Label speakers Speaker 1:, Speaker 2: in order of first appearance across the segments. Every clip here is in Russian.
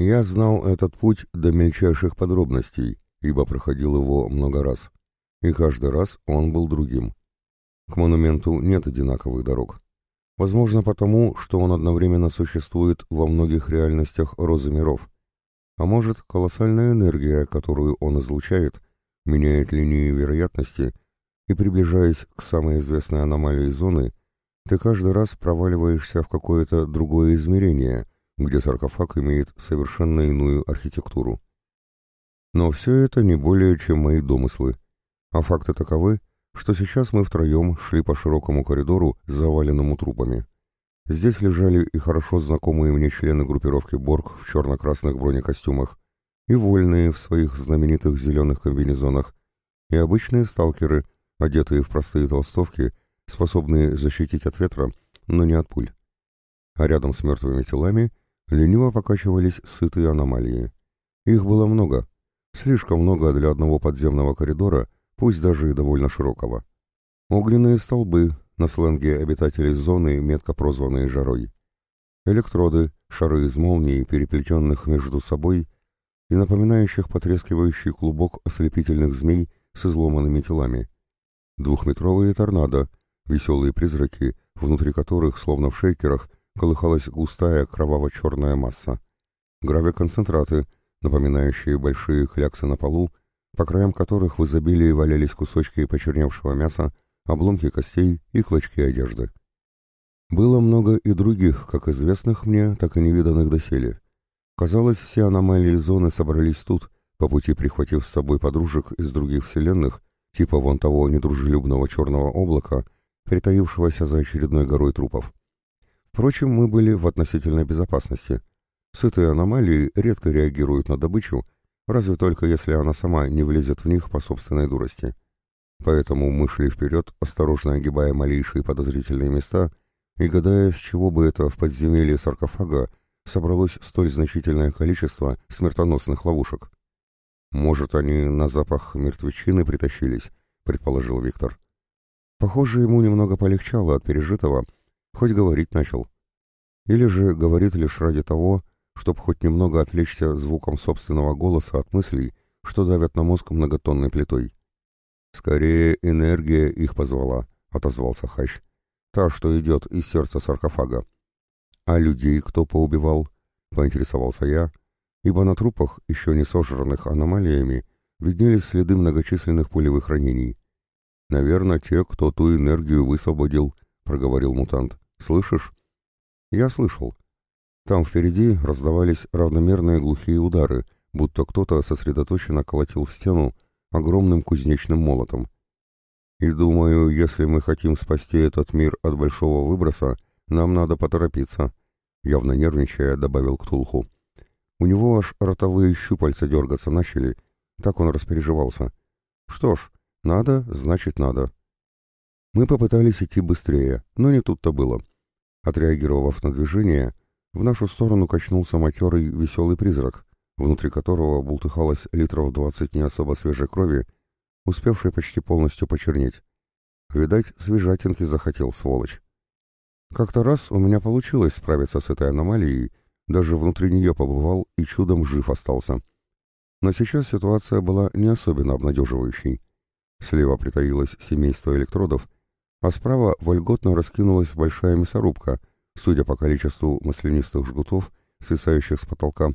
Speaker 1: Я знал этот путь до мельчайших подробностей, ибо проходил его много раз. И каждый раз он был другим. К монументу нет одинаковых дорог. Возможно потому, что он одновременно существует во многих реальностях розы миров. А может, колоссальная энергия, которую он излучает, меняет линии вероятности, и, приближаясь к самой известной аномалии зоны, ты каждый раз проваливаешься в какое-то другое измерение, где саркофаг имеет совершенно иную архитектуру. Но все это не более чем мои домыслы, а факты таковы, что сейчас мы втроем шли по широкому коридору, заваленному трупами. Здесь лежали и хорошо знакомые мне члены группировки Борг в черно-красных бронекостюмах, и вольные в своих знаменитых зеленых комбинезонах, и обычные сталкеры, одетые в простые толстовки, способные защитить от ветра, но не от пуль. А рядом с мертвыми телами лениво покачивались сытые аномалии. Их было много, слишком много для одного подземного коридора, пусть даже и довольно широкого. Огненные столбы, на сленге обитателей зоны, метко прозванные жарой. Электроды, шары из молний, переплетенных между собой и напоминающих потрескивающий клубок ослепительных змей с изломанными телами. Двухметровые торнадо, веселые призраки, внутри которых, словно в шейкерах, колыхалась густая кроваво-черная масса. Гравиконцентраты, напоминающие большие кляксы на полу, по краям которых в изобилии валялись кусочки почерневшего мяса, обломки костей и клочки одежды. Было много и других, как известных мне, так и невиданных доселе. Казалось, все аномалии зоны собрались тут, по пути прихватив с собой подружек из других вселенных, типа вон того недружелюбного черного облака, притаившегося за очередной горой трупов. Впрочем, мы были в относительной безопасности. Сытые аномалии редко реагируют на добычу, разве только если она сама не влезет в них по собственной дурости. Поэтому мы шли вперед, осторожно огибая малейшие подозрительные места и гадая, с чего бы это в подземелье саркофага собралось столь значительное количество смертоносных ловушек. «Может, они на запах мертвечины притащились», — предположил Виктор. Похоже, ему немного полегчало от пережитого, хоть говорить начал. Или же говорит лишь ради того, чтобы хоть немного отвлечься звуком собственного голоса от мыслей, что давят на мозг многотонной плитой. «Скорее энергия их позвала», — отозвался Хащ. «Та, что идет из сердца саркофага». «А людей кто поубивал?» — поинтересовался я, ибо на трупах, еще не сожранных аномалиями, виднелись следы многочисленных пулевых ранений. «Наверное, те, кто ту энергию высвободил», — проговорил мутант. «Слышишь?» «Я слышал», там впереди раздавались равномерные глухие удары, будто кто-то сосредоточенно колотил в стену огромным кузнечным молотом. И думаю, если мы хотим спасти этот мир от большого выброса, нам надо поторопиться, явно нервничая, добавил Ктулху. У него аж ротовые щупальца дергаться начали, так он распереживался. Что ж, надо, значит надо. Мы попытались идти быстрее, но не тут-то было. Отреагировав на движение, в нашу сторону качнулся матерый веселый призрак, внутри которого бултыхалось литров двадцать не особо свежей крови, успевшей почти полностью почернеть. Видать, свежатинки захотел, сволочь. Как-то раз у меня получилось справиться с этой аномалией, даже внутри нее побывал и чудом жив остался. Но сейчас ситуация была не особенно обнадеживающей. Слева притаилось семейство электродов, а справа вольготно раскинулась большая мясорубка, судя по количеству маслянистых жгутов, свисающих с потолка,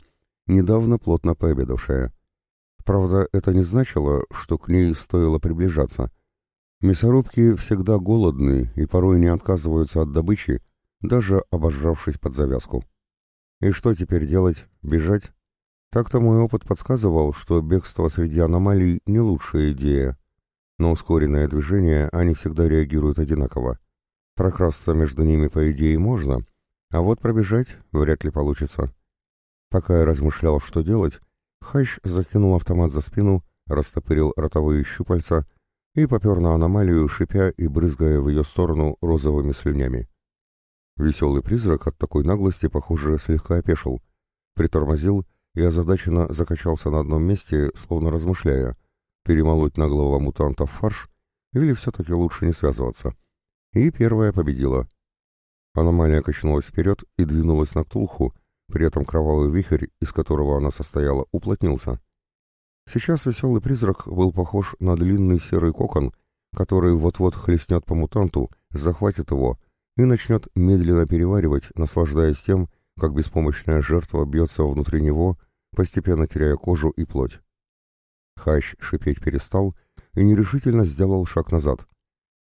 Speaker 1: недавно плотно пообедавшая. Правда, это не значило, что к ней стоило приближаться. Мясорубки всегда голодны и порой не отказываются от добычи, даже обожравшись под завязку. И что теперь делать? Бежать? Так-то мой опыт подсказывал, что бегство среди аномалий не лучшая идея. Но ускоренное движение они всегда реагируют одинаково. Прокрасться между ними, по идее, можно, а вот пробежать вряд ли получится. Пока я размышлял, что делать, Хащ закинул автомат за спину, растопырил ротовые щупальца и попер на аномалию, шипя и брызгая в ее сторону розовыми слюнями. Веселый призрак от такой наглости, похоже, слегка опешил, притормозил и озадаченно закачался на одном месте, словно размышляя, перемолоть наглого мутанта в фарш или все-таки лучше не связываться и первая победила. Аномалия качнулась вперед и двинулась на Ктулху, При этом кровавый вихрь, из которого она состояла, уплотнился. Сейчас веселый призрак был похож на длинный серый кокон, который вот-вот хлестнет по мутанту, захватит его и начнет медленно переваривать, наслаждаясь тем, как беспомощная жертва бьется внутри него, постепенно теряя кожу и плоть. Хащ шипеть перестал и нерешительно сделал шаг назад.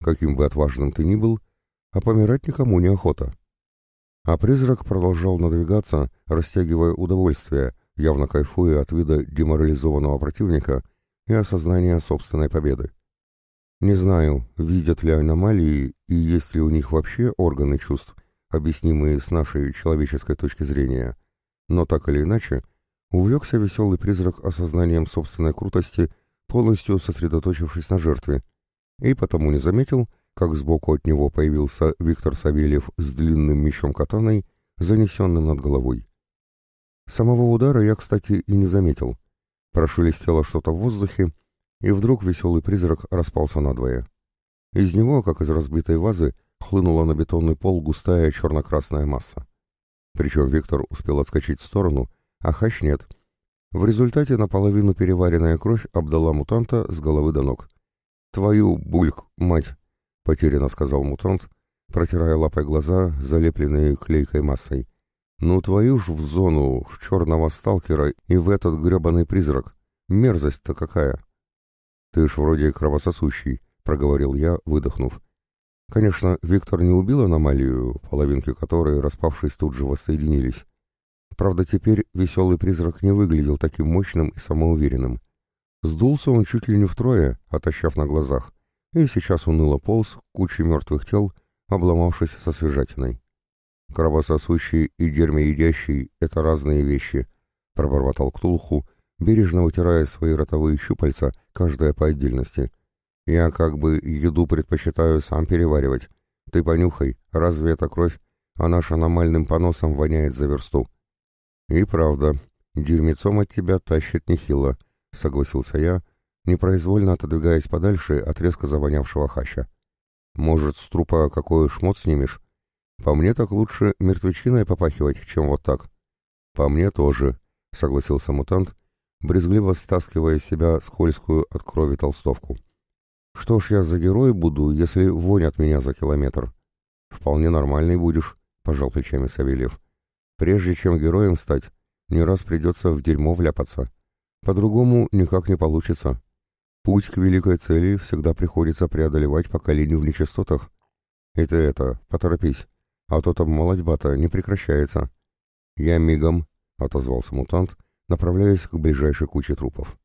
Speaker 1: Каким бы отважным ты ни был, а помирать никому не охота. А призрак продолжал надвигаться, растягивая удовольствие, явно кайфуя от вида деморализованного противника и осознания собственной победы. Не знаю, видят ли аномалии и есть ли у них вообще органы чувств, объяснимые с нашей человеческой точки зрения, но так или иначе, увлекся веселый призрак осознанием собственной крутости, полностью сосредоточившись на жертве, и потому не заметил, как сбоку от него появился Виктор Савельев с длинным мечом-катаной, занесенным над головой. Самого удара я, кстати, и не заметил. Прошелестело что-то в воздухе, и вдруг веселый призрак распался надвое. Из него, как из разбитой вазы, хлынула на бетонный пол густая черно-красная масса. Причем Виктор успел отскочить в сторону, а Хащ нет. В результате наполовину переваренная кровь обдала мутанта с головы до ног. «Твою, бульк, мать!» — потерянно сказал мутант, протирая лапой глаза, залепленные клейкой массой. «Ну твою ж в зону, в черного сталкера и в этот гребаный призрак! Мерзость-то какая!» «Ты ж вроде кровососущий», — проговорил я, выдохнув. Конечно, Виктор не убил аномалию, половинки которой, распавшись, тут же воссоединились. Правда, теперь веселый призрак не выглядел таким мощным и самоуверенным. Сдулся он чуть ли не втрое, отощав на глазах, и сейчас уныло полз кучей мертвых тел, обломавшись со свежатиной. «Кровососущий и дерьмоедящий — это разные вещи», — пробормотал Ктулху, бережно вытирая свои ротовые щупальца, каждая по отдельности. «Я как бы еду предпочитаю сам переваривать. Ты понюхай, разве это кровь? Она ж аномальным поносом воняет за версту». «И правда, дерьмецом от тебя тащит нехило», — согласился я, непроизвольно отодвигаясь подальше от резко завонявшего хаща. «Может, с трупа какой шмот снимешь?» По мне так лучше мертвечиной попахивать, чем вот так. По мне тоже, согласился мутант, брезгливо стаскивая с себя скользкую от крови толстовку. Что ж я за герой буду, если вонь от меня за километр? Вполне нормальный будешь, пожал плечами Савельев. Прежде чем героем стать, не раз придется в дерьмо вляпаться. По-другому никак не получится. Путь к великой цели всегда приходится преодолевать по коленю в нечистотах. И ты это, поторопись, а то там молодьба-то не прекращается. Я мигом, — отозвался мутант, направляясь к ближайшей куче трупов.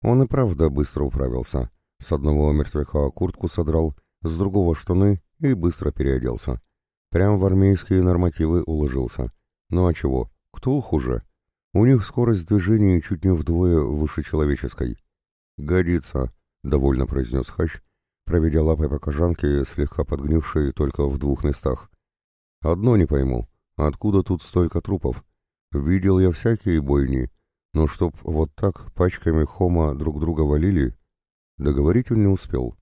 Speaker 1: Он и правда быстро управился. С одного мертвяка куртку содрал, с другого штаны и быстро переоделся. Прям в армейские нормативы уложился. Ну а чего, кто хуже? У них скорость движения чуть не вдвое выше человеческой. «Годится», — довольно произнес Хач, проведя лапой по кожанке, слегка подгнившей только в двух местах. «Одно не пойму, откуда тут столько трупов? Видел я всякие бойни, но чтоб вот так пачками хома друг друга валили...» Договорить он не успел.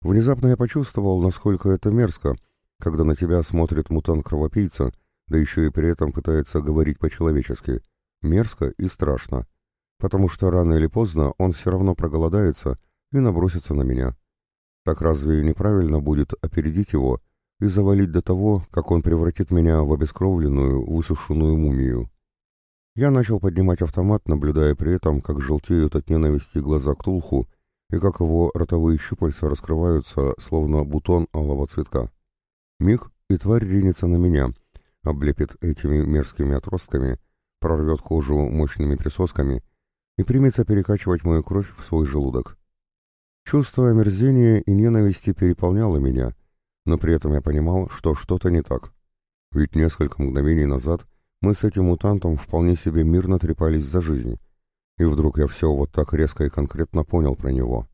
Speaker 1: Внезапно я почувствовал, насколько это мерзко, когда на тебя смотрит мутант-кровопийца, да еще и при этом пытается говорить по-человечески. Мерзко и страшно, потому что рано или поздно он все равно проголодается и набросится на меня. Так разве неправильно будет опередить его и завалить до того, как он превратит меня в обескровленную, высушенную мумию? Я начал поднимать автомат, наблюдая при этом, как желтеют от ненависти глаза Ктулху и как его ротовые щупальца раскрываются, словно бутон алого цветка. Миг, и тварь ринется на меня, облепит этими мерзкими отростками, прорвет кожу мощными присосками и примется перекачивать мою кровь в свой желудок. Чувство омерзения и ненависти переполняло меня, но при этом я понимал, что что-то не так. Ведь несколько мгновений назад мы с этим мутантом вполне себе мирно трепались за жизнь. И вдруг я все вот так резко и конкретно понял про него.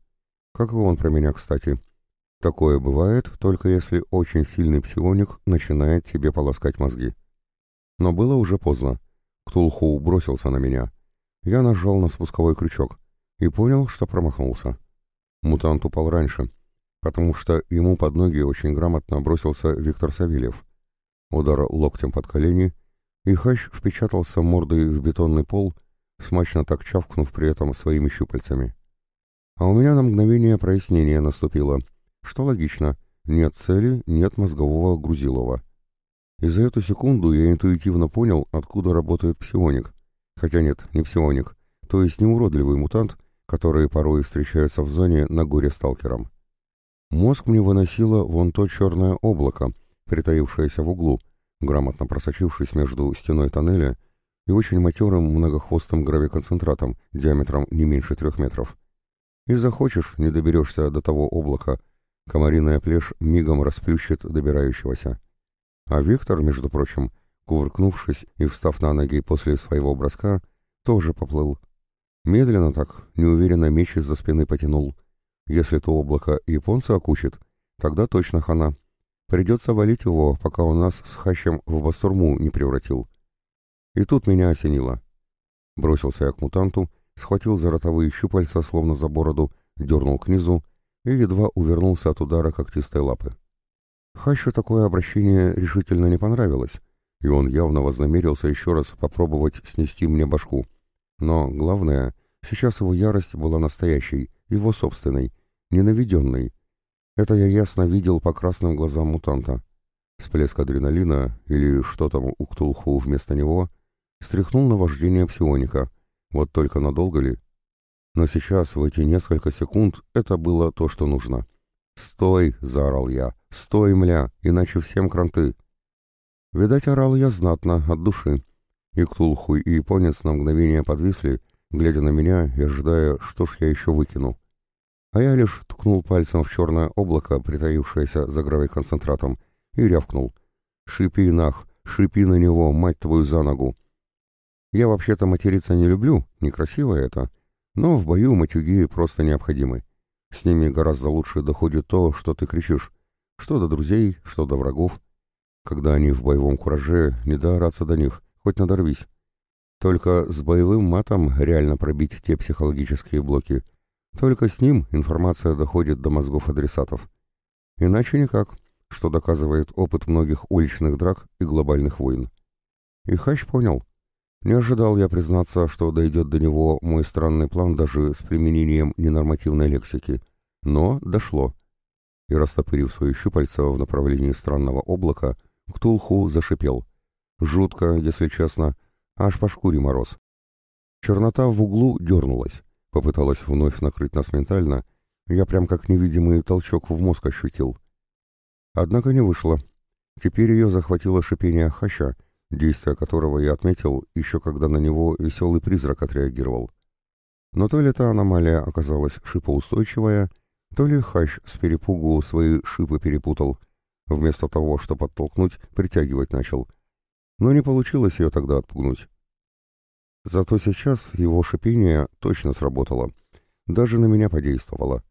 Speaker 1: Как и он про меня, кстати. Такое бывает, только если очень сильный псионик начинает тебе полоскать мозги. Но было уже поздно. Ктулху бросился на меня. Я нажал на спусковой крючок и понял, что промахнулся. Мутант упал раньше, потому что ему под ноги очень грамотно бросился Виктор Савельев. Удар локтем под колени, и Хащ впечатался мордой в бетонный пол, смачно так чавкнув при этом своими щупальцами. А у меня на мгновение прояснение наступило, что логично, нет цели, нет мозгового грузилова. И за эту секунду я интуитивно понял, откуда работает псионик. Хотя нет, не псионик, то есть не уродливый мутант, которые порой встречаются в зоне на горе сталкером. Мозг мне выносило вон то черное облако, притаившееся в углу, грамотно просочившись между стеной тоннеля и очень матерым многохвостым гравиконцентратом диаметром не меньше трех метров. И захочешь, не доберешься до того облака, комариная плешь мигом расплющит добирающегося. А Виктор, между прочим, кувыркнувшись и встав на ноги после своего броска, тоже поплыл. Медленно так, неуверенно меч из-за спины потянул. Если то облако японца окучит, тогда точно хана. Придется валить его, пока он нас с Хащем в бастурму не превратил. И тут меня осенило. Бросился я к мутанту, схватил за ротовые щупальца, словно за бороду, дернул к низу и едва увернулся от удара когтистой лапы. Хащу такое обращение решительно не понравилось, и он явно вознамерился еще раз попробовать снести мне башку. Но главное, сейчас его ярость была настоящей, его собственной, ненавиденной. Это я ясно видел по красным глазам мутанта. Всплеск адреналина, или что там у Ктулху вместо него, стряхнул на вождение псионика. Вот только надолго ли? Но сейчас, в эти несколько секунд, это было то, что нужно. «Стой!» — заорал я. «Стой, мля, иначе всем кранты!» Видать, орал я знатно, от души. И Ктулху, и японец на мгновение подвисли, глядя на меня и ожидая, что ж я еще выкину. А я лишь ткнул пальцем в черное облако, притаившееся за гравиконцентратом, и рявкнул. «Шипи, нах! Шипи на него, мать твою, за ногу!» Я вообще-то материться не люблю, некрасиво это, но в бою матюги просто необходимы. С ними гораздо лучше доходит то, что ты кричишь, что до друзей, что до врагов. Когда они в боевом кураже, не доораться до них, хоть надорвись. Только с боевым матом реально пробить те психологические блоки. Только с ним информация доходит до мозгов адресатов. Иначе никак, что доказывает опыт многих уличных драк и глобальных войн. И Хач понял. Не ожидал я признаться, что дойдет до него мой странный план даже с применением ненормативной лексики. Но дошло. И растопырив свои щупальца в направлении странного облака, Ктулху зашипел. Жутко, если честно, аж по шкуре мороз. Чернота в углу дернулась, попыталась вновь накрыть нас ментально, я прям как невидимый толчок в мозг ощутил. Однако не вышло. Теперь ее захватило шипение хаща, действие которого я отметил еще когда на него веселый призрак отреагировал. Но то ли эта аномалия оказалась шипоустойчивая, то ли хащ с перепугу свои шипы перепутал, Вместо того, чтобы подтолкнуть, притягивать начал. Но не получилось ее тогда отпугнуть. Зато сейчас его шипение точно сработало. Даже на меня подействовало.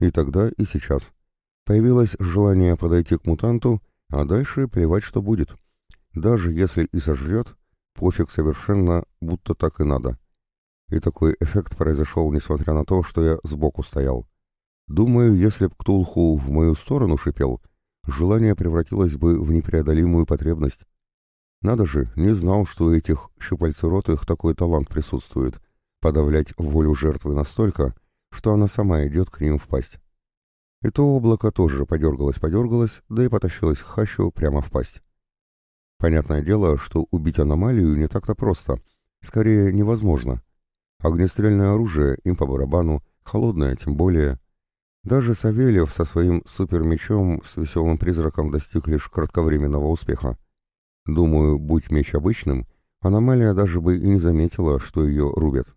Speaker 1: И тогда, и сейчас. Появилось желание подойти к мутанту, а дальше плевать, что будет. Даже если и сожрет, пофиг совершенно, будто так и надо. И такой эффект произошел, несмотря на то, что я сбоку стоял. Думаю, если б Ктулху в мою сторону шипел, желание превратилось бы в непреодолимую потребность. Надо же, не знал, что у этих щупальцеротых такой талант присутствует — подавлять волю жертвы настолько, что она сама идет к ним в пасть. И то облако тоже подергалось-подергалось, да и потащилось к хащу прямо в пасть. Понятное дело, что убить аномалию не так-то просто, скорее невозможно. Огнестрельное оружие им по барабану, холодное тем более — даже Савельев со своим супермечом с веселым призраком достиг лишь кратковременного успеха. Думаю, будь меч обычным, аномалия даже бы и не заметила, что ее рубят.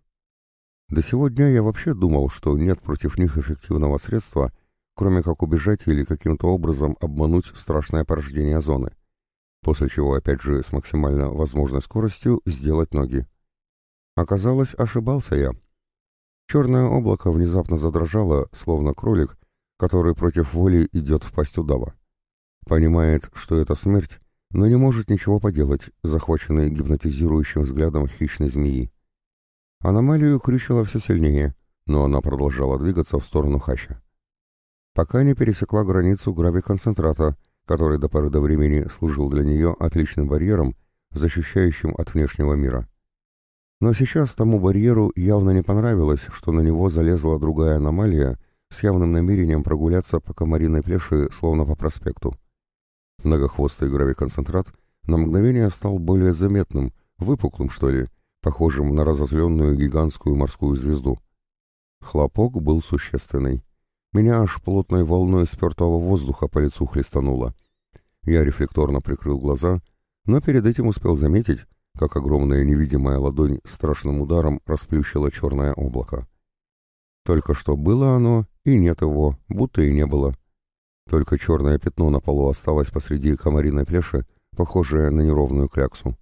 Speaker 1: До сего дня я вообще думал, что нет против них эффективного средства, кроме как убежать или каким-то образом обмануть страшное порождение зоны. После чего, опять же, с максимально возможной скоростью сделать ноги. Оказалось, ошибался я. Черное облако внезапно задрожало, словно кролик, который против воли идет в пасть удава. Понимает, что это смерть, но не может ничего поделать, захваченный гипнотизирующим взглядом хищной змеи. Аномалию крючила все сильнее, но она продолжала двигаться в сторону хаща. Пока не пересекла границу гравиконцентрата, который до поры до времени служил для нее отличным барьером, защищающим от внешнего мира. Но сейчас тому барьеру явно не понравилось, что на него залезла другая аномалия с явным намерением прогуляться по комариной плеши, словно по проспекту. Многохвостый гравиконцентрат на мгновение стал более заметным, выпуклым, что ли, похожим на разозленную гигантскую морскую звезду. Хлопок был существенный. Меня аж плотной волной спертого воздуха по лицу хлестануло. Я рефлекторно прикрыл глаза, но перед этим успел заметить, как огромная невидимая ладонь страшным ударом расплющила черное облако. Только что было оно, и нет его, будто и не было. Только черное пятно на полу осталось посреди комариной плеши, похожее на неровную кляксу.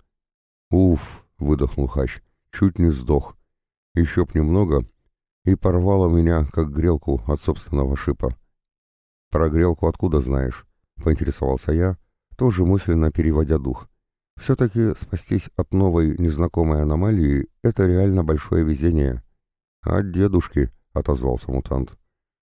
Speaker 1: «Уф!» — выдохнул Хач. «Чуть не сдох. Еще б немного, и порвало меня, как грелку от собственного шипа». «Про грелку откуда знаешь?» — поинтересовался я, тоже мысленно переводя дух. «Все-таки спастись от новой незнакомой аномалии — это реально большое везение». «От дедушки», — отозвался мутант.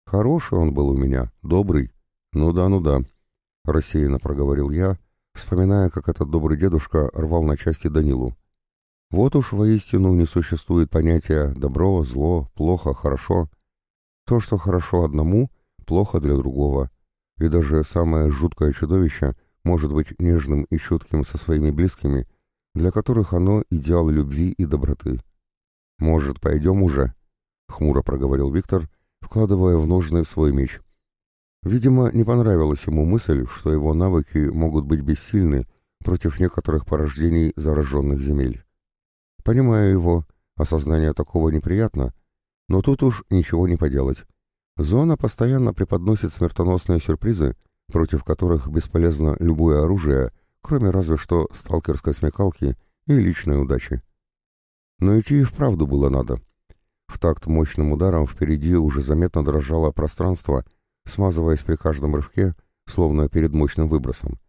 Speaker 1: «Хороший он был у меня, добрый». «Ну да, ну да», — рассеянно проговорил я, вспоминая, как этот добрый дедушка рвал на части Данилу. «Вот уж воистину не существует понятия добро, зло, плохо, хорошо. То, что хорошо одному, плохо для другого. И даже самое жуткое чудовище может быть нежным и чутким со своими близкими, для которых оно — идеал любви и доброты. «Может, пойдем уже?» — хмуро проговорил Виктор, вкладывая в ножны свой меч. Видимо, не понравилась ему мысль, что его навыки могут быть бессильны против некоторых порождений зараженных земель. Понимаю его, осознание такого неприятно, но тут уж ничего не поделать. Зона постоянно преподносит смертоносные сюрпризы, против которых бесполезно любое оружие, кроме разве что сталкерской смекалки и личной удачи. Но идти и вправду было надо. В такт мощным ударом впереди уже заметно дрожало пространство — смазываясь при каждом рывке, словно перед мощным выбросом.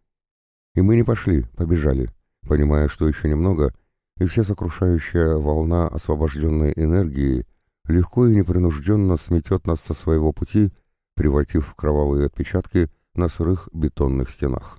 Speaker 1: И мы не пошли, побежали, понимая, что еще немного, и вся сокрушающая волна освобожденной энергии легко и непринужденно сметет нас со своего пути, превратив в кровавые отпечатки на сырых бетонных стенах.